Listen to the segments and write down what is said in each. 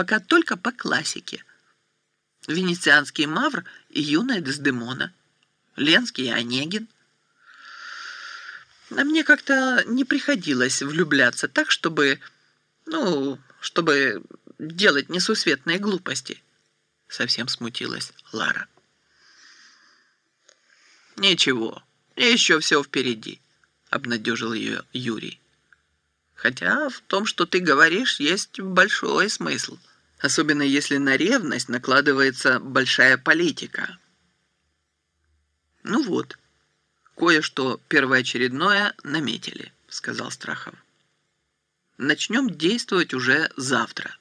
Пока только по классике. Венецианский мавр и юная Дездемона. Ленский и Онегин. А мне как-то не приходилось влюбляться так, чтобы... Ну, чтобы делать несусветные глупости. Совсем смутилась Лара. Ничего, еще все впереди, обнадежил ее Юрий. Хотя в том, что ты говоришь, есть большой смысл. Особенно если на ревность накладывается большая политика. Ну вот, кое-что первоочередное наметили, сказал Страхов. Начнем действовать уже завтра.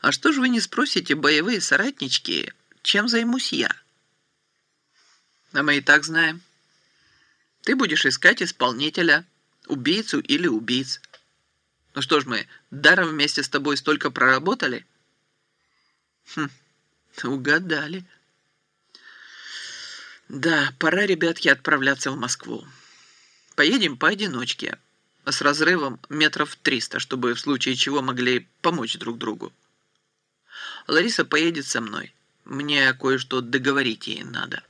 А что же вы не спросите, боевые соратнички, чем займусь я? А мы и так знаем. Ты будешь искать исполнителя, убийцу или убийц. Ну что ж мы, даром вместе с тобой столько проработали? Хм, угадали. Да, пора, ребятки, отправляться в Москву. Поедем поодиночке, с разрывом метров триста, чтобы в случае чего могли помочь друг другу. Лариса поедет со мной. Мне кое-что договорить ей надо.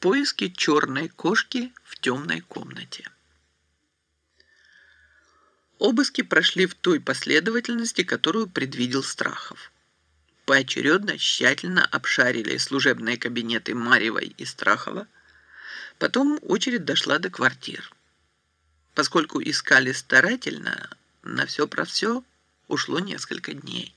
Поиски черной кошки в темной комнате. Обыски прошли в той последовательности, которую предвидел Страхов. Поочередно тщательно обшарили служебные кабинеты Марьевой и Страхова. Потом очередь дошла до квартир. Поскольку искали старательно, на все про все ушло несколько дней.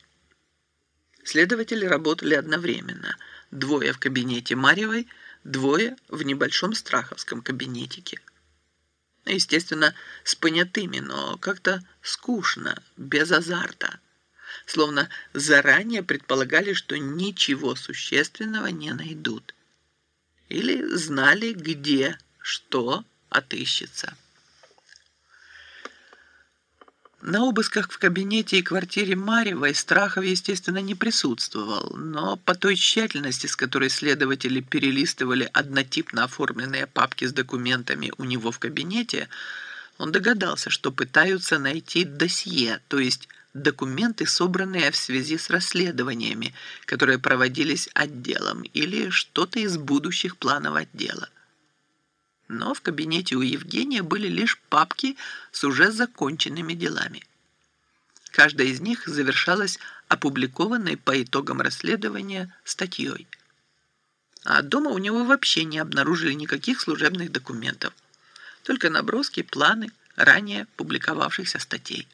Следователи работали одновременно. Двое в кабинете Марьевой, двое в небольшом страховском кабинетике. Естественно, с понятыми, но как-то скучно, без азарта. Словно заранее предполагали, что ничего существенного не найдут. Или знали, где, что отыщется. На обысках в кабинете и квартире Марьевой Страхов, естественно, не присутствовал, но по той тщательности, с которой следователи перелистывали однотипно оформленные папки с документами у него в кабинете, он догадался, что пытаются найти досье, то есть документы, собранные в связи с расследованиями, которые проводились отделом, или что-то из будущих планов отдела но в кабинете у Евгения были лишь папки с уже законченными делами. Каждая из них завершалась опубликованной по итогам расследования статьей. А дома у него вообще не обнаружили никаких служебных документов, только наброски, планы ранее публиковавшихся статей.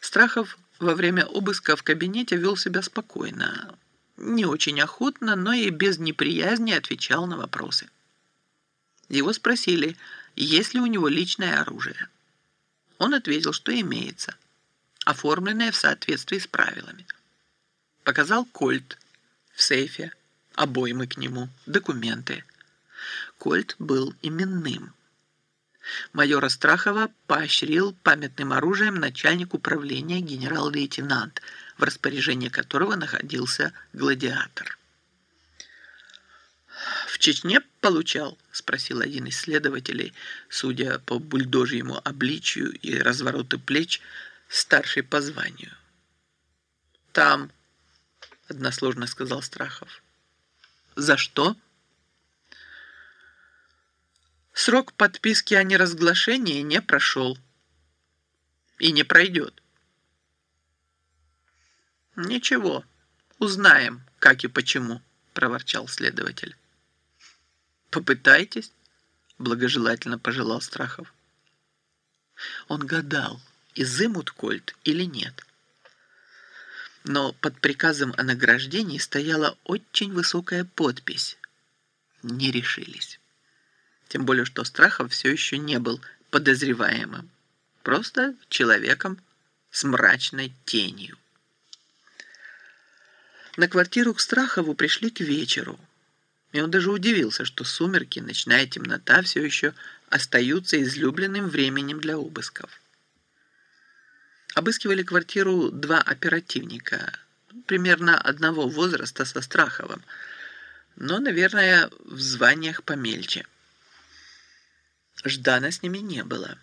Страхов во время обыска в кабинете вел себя спокойно, не очень охотно, но и без неприязни отвечал на вопросы. Его спросили, есть ли у него личное оружие. Он ответил, что имеется, оформленное в соответствии с правилами. Показал кольт в сейфе, обоймы к нему, документы. Кольт был именным. Майора Страхова поощрил памятным оружием начальник управления генерал-лейтенант, в распоряжении которого находился гладиатор. «В Чечне получал?» – спросил один из следователей, судя по бульдожьему обличию и развороту плеч, старший по званию. «Там», – односложно сказал Страхов. «За что?» Срок подписки о неразглашении не прошел. И не пройдет. «Ничего, узнаем, как и почему», – проворчал следователь. «Попытайтесь», — благожелательно пожелал Страхов. Он гадал, изымут кольт или нет. Но под приказом о награждении стояла очень высокая подпись. Не решились. Тем более, что Страхов все еще не был подозреваемым. Просто человеком с мрачной тенью. На квартиру к Страхову пришли к вечеру – и он даже удивился, что сумерки, ночная темнота все еще остаются излюбленным временем для обысков. Обыскивали квартиру два оперативника, примерно одного возраста со Страховым, но, наверное, в званиях помельче. Ждана с ними не было.